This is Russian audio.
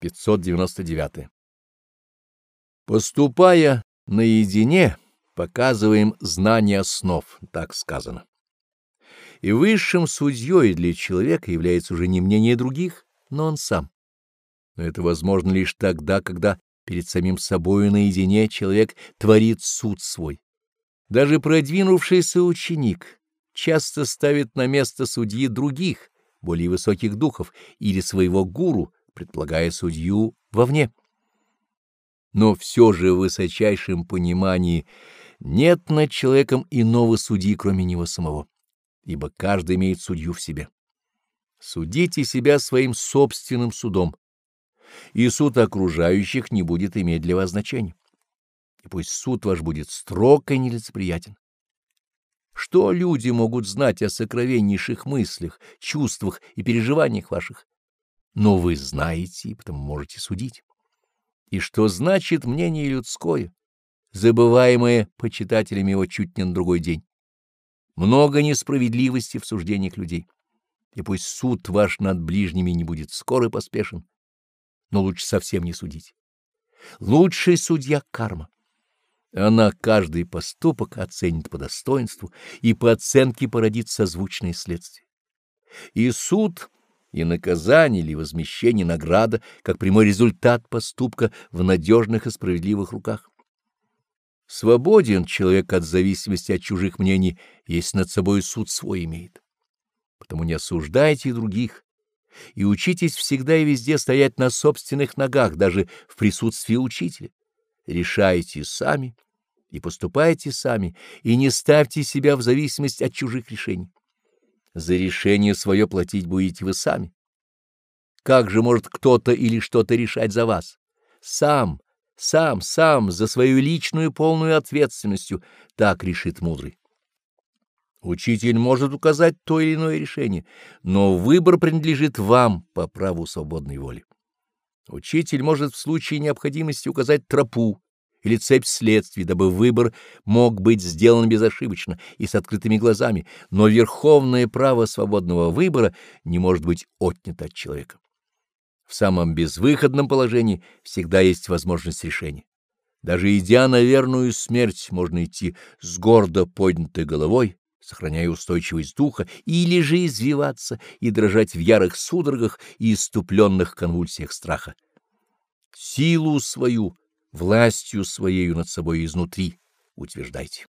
599. Поступая наедине, показываем знание основ, так сказано. И высшим судьей для человека является уже не мнение других, но он сам. Но это возможно лишь тогда, когда перед самим собою наедине человек творит суд свой. Даже продвинувшийся ученик часто ставит на место судьи других, более высоких духов или своего гуру, предполагая судью вовне. Но все же в высочайшем понимании нет над человеком иного судьи, кроме него самого, ибо каждый имеет судью в себе. Судите себя своим собственным судом, и суд окружающих не будет иметь для вас значения. И пусть суд ваш будет строг и нелицеприятен. Что люди могут знать о сокровеннейших мыслях, чувствах и переживаниях ваших? Но вы знаете и потому можете судить. И что значит мнение людское, забываемое почитателями его чуть не на другой день? Много несправедливости в суждениях людей, и пусть суд ваш над ближними не будет скор и поспешен, но лучше совсем не судить. Лучший судья — карма. Она каждый поступок оценит по достоинству и по оценке породит созвучные следствия. И суд — и наказание или возмещение награда как прямой результат поступка в надежных и справедливых руках. Свободен человек от зависимости от чужих мнений, если над собой суд свой имеет. Потому не осуждайте других и учитесь всегда и везде стоять на собственных ногах, даже в присутствии учителя. Решайте сами и поступайте сами, и не ставьте себя в зависимость от чужих решений. За решение свое платить будете вы сами. Как же может кто-то или что-то решать за вас? Сам, сам, сам, за свою личную полную ответственностью, так решит мудрый. Учитель может указать то или иное решение, но выбор принадлежит вам по праву свободной воли. Учитель может в случае необходимости указать тропу, или цепь следствий, дабы выбор мог быть сделан безошибочно и с открытыми глазами, но верховное право свободного выбора не может быть отнято от человека. В самом безвыходном положении всегда есть возможность решения. Даже идя на верную смерть, можно идти с гордо поднятой головой, сохраняя устойчивость духа, или же извиваться и дрожать в ярых судорогах и иступленных конвульсиях страха. Силу свою властью своею над собой изнутри утверждайте.